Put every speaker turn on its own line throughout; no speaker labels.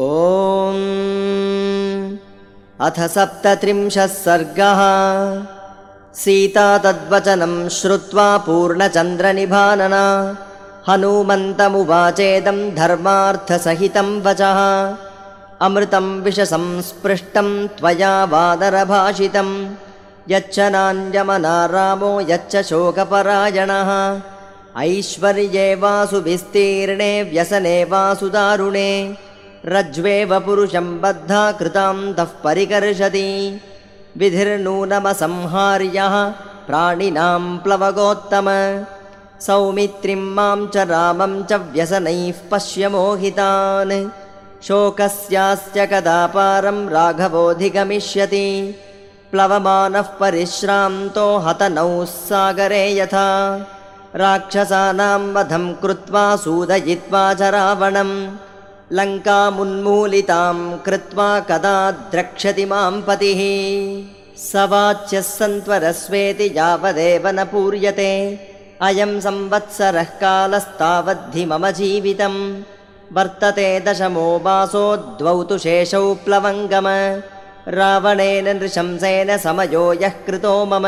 ॐ अथ सप्तत्रिंशः सर्गः। सीता तद्वचनं श्रुत्वा पूर्णचन्द्रनिभानना। हनूमन्तमुवाचेदं धर्मार्थसहितं वचः। अमृतं विषसंस्पृष्टं त्वया वादरभाषितं यच्च नान्यमना रामो यच्च शोकपरायणः। ऐश्वर्ये वासु विस्तीर्णे व्यसने वासु दारुणे रज्ज्वेव पुरुषं बद्धा कृतान्तः परिकर्षति। विधिर्नूनमसंहार्यः प्राणिनां प्लवगोत्तम। सौमित्रिं मां च रामं च व्यसनैः पश्य मोहितान् शोकस्यास्य कदापारं राघवोऽधिगमिष्यति। प्लवमानः परिश्रान्तो हतनौ सागरे यथा। राक्षसानां वधं कृत्वा सूदयित्वा च रावणं लङ्कामुन्मूलितां कृत्वा कदा द्रक्ष्यति मां पतिः। स वाच्यः सन्त्वरस्वेति यावदेव न पूर्यते। अयं संवत्सरः कालस्तावद्धि मम जीवितं वर्तते दशमो वासो द्वौ तु शेषौ प्लवङ्गम। रावणेन नृशंसेन समयो यः कृतो मम।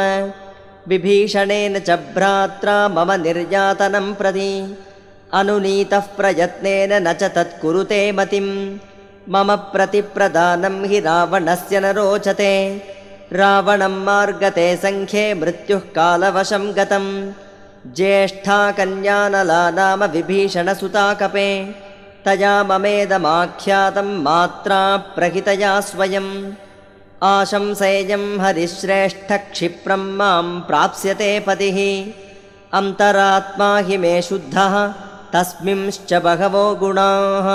विभीषणेन च भ्रात्रा मम निर्यातनं प्रति अनुनीतः प्रयत्नेन न च तत्कुरुते मतिं मम प्रतिप्रदानं हि रावणस्य न रोचते। रावणं मार्गते सङ्ख्ये मृत्युः कालवशं गतं ज्येष्ठा कन्यानला नाम विभीषणसुताकपे तया ममेदमाख्यातं मात्रा प्रहितया स्वयम्। आशंसेयं हरिश्रेष्ठक्षिप्रं मां प्राप्स्यते पतिः। अन्तरात्मा हि मे शुद्धः तस्मिंश्च बहवो गुणाः।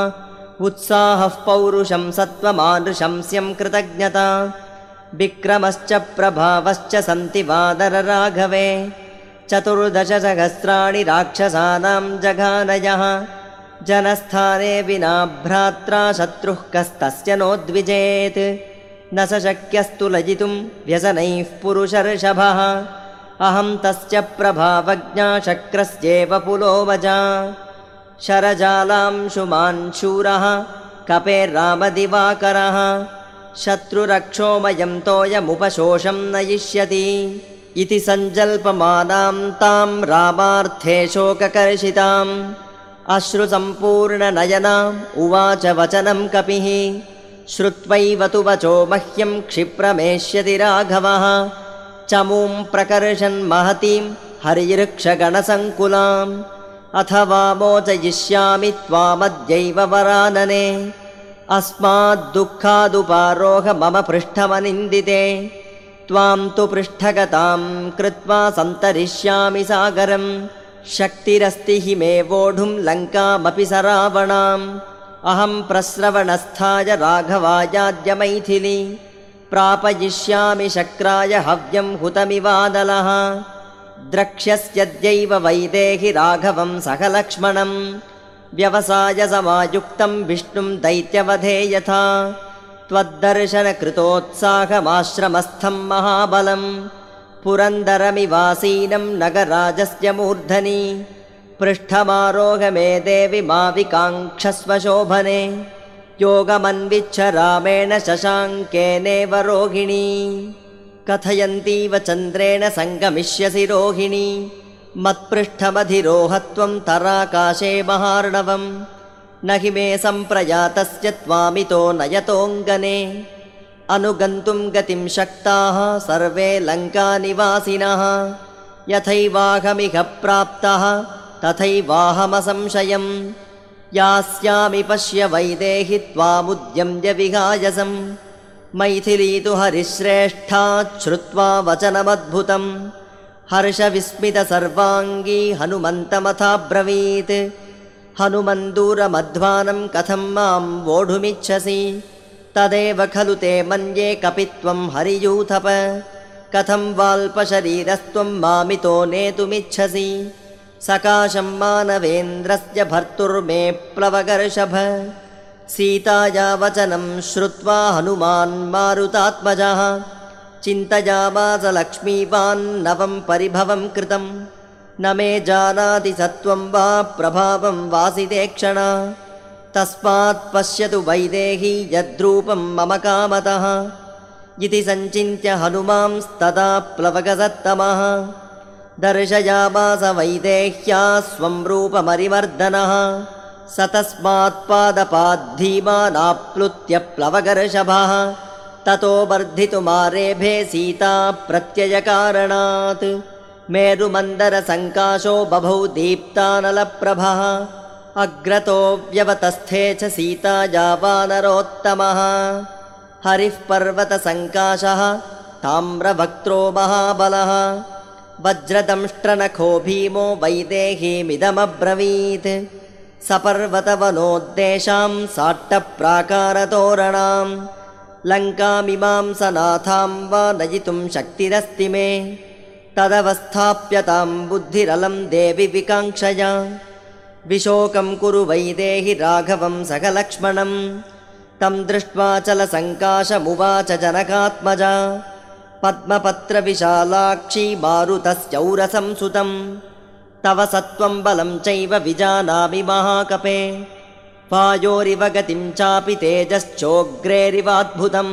उत्साहः पौरुषं सत्त्वमानृशंस्यं कृतज्ञता। विक्रमश्च प्रभावश्च सन्ति वादरराघवे चतुर्दशसहस्राणि राक्षसानां जघानयः। जनस्थाने विना भ्रात्रा शत्रुः कस्तस्य नोद्विजेत् न स शक्यस्तु लजितुं व्यसनैः पुरुषर्षभः। अहं तस्य प्रभावज्ञा शक्रस्येव पुलोमजा शरजालांशुमान् शूरः कपेर्रामदिवाकरः। शत्रुरक्षोमयं तोयमुपशोषं नयिष्यति। इति सञ्जल्पमानां तां रामार्थे शोककर्षिताम्। अश्रुसम्पूर्णनयनाम् उवाच वचनं कपिः। श्रुत्वैव तु वचो मह्यं क्षिप्रमेष्यति राघवः। चमूं प्रकर्षन् महतीं हरिवृक्षगणसङ्कुलाम् अथवा मोचयिष्यामि त्वामद्यैव वरानने। अस्माद्दुःखादुपारोह मम पृष्ठमनिन्दिते। त्वां तु पृष्ठगतां कृत्वा सन्तरिष्यामि सागरम् शक्तिरस्ति हि मे वोढुं लङ्कामपि स रावणाम् अहं प्रस्रवणस्थाय राघवायाद्य मैथिली प्रापयिष्यामि शक्राय हव्यं हुतमिवादलः द्रक्ष्यस्यद्यैव वैदेहि राघवं सह लक्ष्मणं व्यवसायसमायुक्तं विष्णुं दैत्यवधे यथा। त्वद्दर्शनकृतोत्साहमाश्रमस्थं महाबलं। पुरन्दरमिवासीनं नगराजस्य मूर्धनि। पृष्ठमारोह मे देवि माविकाङ्क्षस्व शोभने योगमन्विच्छ रामेण शशाङ्केनेव रोहिणी कथयन्तीव चन्द्रेण सङ्गमिष्यसि रोहिणी। मत्पृष्ठमधिरोहत्वं तराकाशे महार्णवं न हि मे सम्प्रयातस्य त्वामितो नयतोऽङ्गने। अनुगन्तुं गतिं शक्ताः सर्वे लङ्कानिवासिनः। यथैवाहमिह प्राप्तः तथैवाहमसंशयम्। यास्यामि पश्य वैदेहि त्वामुद्यम्य विहायसं मैथिली तु हरिश्रेष्ठाच्छ्रुत्वा वचनमद्भुतं हर्षविस्मितसर्वाङ्गी हनुमन्तमथाब्रवीत्। हनुमन्दूरमध्वानं कथं मां वोढुमिच्छसि? तदेव खलु ते मन्ये कपित्वं हरियूथप। कथं वाल्पशरीरस्त्वं मामितो नेतुमिच्छसि? सकाशं मानवेन्द्रस्य भर्तुर्मे प्लवगर्षभ सीताया वचनं श्रुत्वा हनुमान् मारुतात्मजः चिन्तयामास लक्ष्मीवान्नवं परिभवं कृतं। न मे जानाति सत्वं वा प्रभावं वासिते क्षण। तस्मात् पश्यतु वैदेही यद्रूपं मम कामतः। इति सञ्चिन्त्य हनुमांस्तदा प्लवगसत्तमः। दर्शयामास वैदेह्या स्वं रूपमरिवर्धनः स तस्मात्पादपाद्धीमानाप्लुत्य प्लवगर्षभः ततो वर्धितुमारेभे सीता प्रत्ययकारणात्। मेरुमन्दरसङ्काशो बभौ दीप्तानलप्रभः अग्रतो व्यवतस्थे च सीता वानरोत्तमः हरिः पर्वतसङ्काशः ताम्रवक्त्रो महाबलः वज्रदंष्ट्रनखो भीमो वैदेहीमिदमब्रवीत् सपर्वतवनोद्देशां साट्टप्राकारतोरणां लङ्कामिमां सनाथां वा नयितुं शक्तिरस्ति मे। तदवस्थाप्यतां बुद्धिरलं देवि विकाङ्क्षया। विशोकं कुरु वैदेहि राघवं सखलक्ष्मणं। तं दृष्ट्वा चलसङ्काशमुवाच जनकात्मजा। पद्मपत्रविशालाक्षी मारुतश्चौरसंसुतं तव सत्त्वं बलं चैव विजानामि महाकपे। वायोरिव गतिं चापि तेजश्चोग्रेरिवाद्भुतं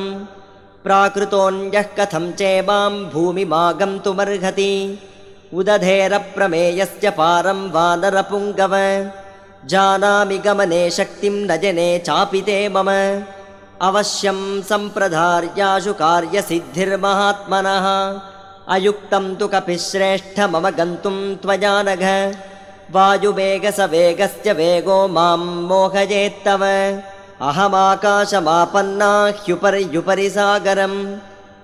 प्राकृतोऽन्यः कथं चेमां भूमिमागन्तुमर्हति उदधेरप्रमेयस्य पारं वानरपुङ्गव। जानामि गमने शक्तिं न जने चापि ते मम। अवश्यं सम्प्रधार्याशु कार्यसिद्धिर्महात्मनः अयुक्तं तु कपिश्रेष्ठ मम गन्तुं त्वया नघ वायुवेगसवेगस्य वेगो मां मोहयेत्तव। अहमाकाशमापन्ना ह्युपर्युपरि सागरम्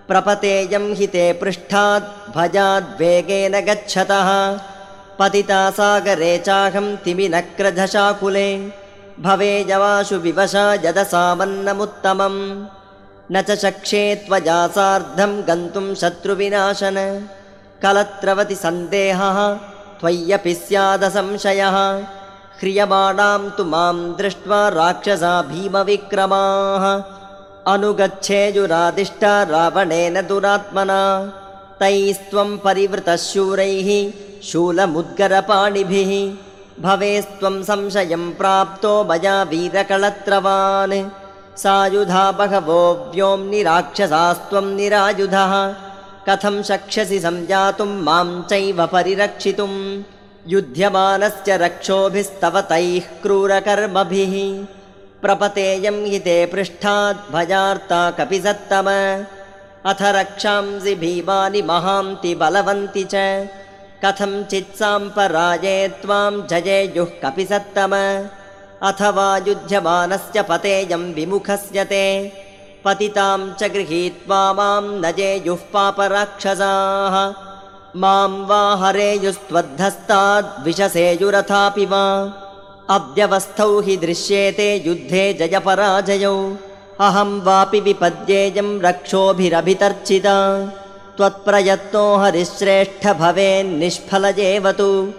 प्रपतेयं हि ते पृष्ठात् भजाद्वेगेन गच्छतः। पतिता सागरे चाहं तिमिनक्रधशाकुले भवेयवाशु विवशा यदसामन्नमुत्तमं न च शक्षे त्वया सार्धं गन्तुं शत्रुविनाशन। कलत्रवति सन्देहः त्वय्यपि स्यादसंशयः ह्रियमाणां तु मां दृष्ट्वा राक्षसा भीमविक्रमाः। अनुगच्छेयुरादिष्टा रावणेन दुरात्मना। तैस्त्वं परिवृतः शूरैः शूलमुद्गरपाणिभिः। भवेस्त्वं संशयं प्राप्तो मया वीरकळत्रवान् सायुधा व्योम्नि राक्षसास्त्वं निरायुधः। कथं शक्ष्यसि संजातुं मां चैव परिरक्षितुं युध्यमानस्य रक्षोभिस्तव तैः क्रूरकर्मभिः। प्रपतेयं हि ते पृष्ठात् भजार्ता कपि सत्तम अथ रक्षांसि भीमानि महान्ति बलवन्ति च। कथं चित्साम्पराजे त्वां जयेयुः कपि सत्तम अथवा युध्यमानस्य पतेयं विमुखस्य ते। पतितां च गृहीत्वा मां न जेयुः पापराक्षसाः। मां वा हरेयुस्त्वद्धस्ताद्विषसेयुरथापि वा। अव्यवस्थौ हि दृश्येते युद्धे जयपराजयौ। अहं वापि विपद्येयं रक्षोभिरभितर्चिता। त्वत्प्रयत्नो हरिश्रेष्ठ भवेन्निष्फलजेव तु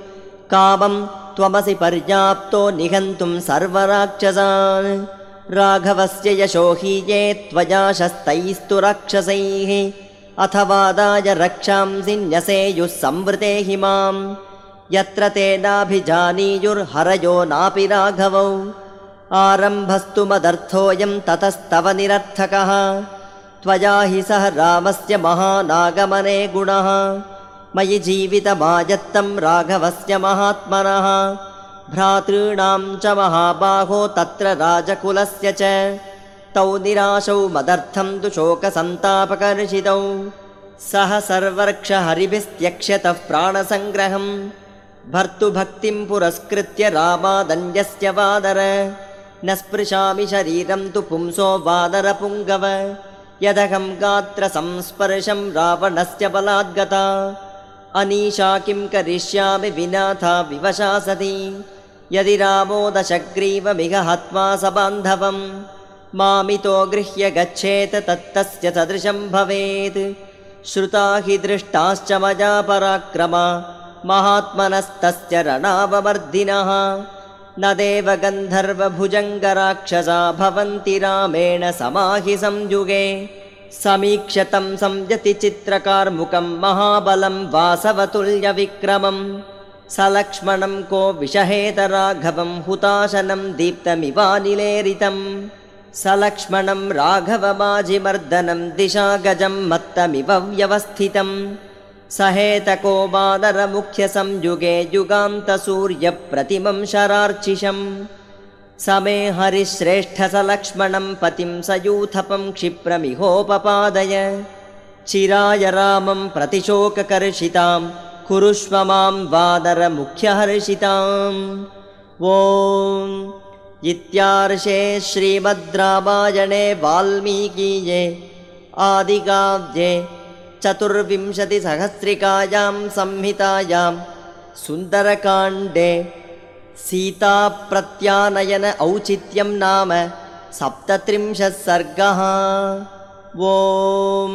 कामं त्वमसि पर्याप्तो निहन्तुं सर्वराक्षसान्। राघवस्य यशो हि ये त्वया शस्तैस्तु राक्षसैः। अथवादाय रक्षांसि न्यसेयुः संवृते हि माम्। यत्र तेनाभिजानीयुर्हरयो नापि राघवौ। आरम्भस्तु मदर्थोऽयं ततस्तव निरर्थकः। त्वया हि सह रामस्य महानागमने गुणः मयि जीवितमायत्तं राघवस्य महात्मनः। भ्रातॄणां च महाबाहो तत्र राजकुलस्य च। तौ निराशौ मदर्थं तु शोकसन्तापकर्षितौ। सह सर्वर्क्षहरिभिस्त्यक्ष्यतः प्राणसङ्ग्रहम् भर्तुभक्तिं पुरस्कृत्य रामादन्यस्य वादर। न स्पृशामि शरीरं तु पुंसो वादरपुङ्गव। यदहं गात्रसंस्पर्शं रावणस्य बलाद्गता अनीशा किं करिष्यामि विनाथा विवशा सती। यदि रामोदशग्रीव मिह हत्वा सबान्धवं मामितो गृह्य गच्छेत् तत्तस्य सदृशं भवेत्। श्रुता हि दृष्टाश्च मया पराक्रमा महात्मनस्तस्य रणावर्धिनः न देवगन्धर्वभुजङ्गराक्षसा भवन्ति रामेण समाहि संयुगे। समीक्ष्य तं संयति चित्रकार्मुकं महाबलं वासवतुल्यविक्रमं। सलक्ष्मणं को विषहेतराघवं हुताशनं दीप्तमिवानिलेरितं। सलक्ष्मणं राघवमाजिमर्दनं दिशागजं मत्तमिव व्यवस्थितम् सहेतको वानरमुख्यसंयुगे युगान्तसूर्यप्रतिमं शरार्चिषम् समे हरिश्रेष्ठसलक्ष्मणं पतिं सयूथपं क्षिप्रमिहोपपादय। चिराय रामं प्रतिशोककर्षितां कुरुष्व मां वादरमुख्यहर्षिताम्। ॐ इत्यार्षे श्रीमद् रामायणे वाल्मीकीये आदिकाव्ये चतुर्विंशतिसहस्रिकायां संहितायां सुन्दरकाण्डे सीताप्रत्यानयन औचित्यं नाम सप्तत्रिंशः सर्गः। ॐ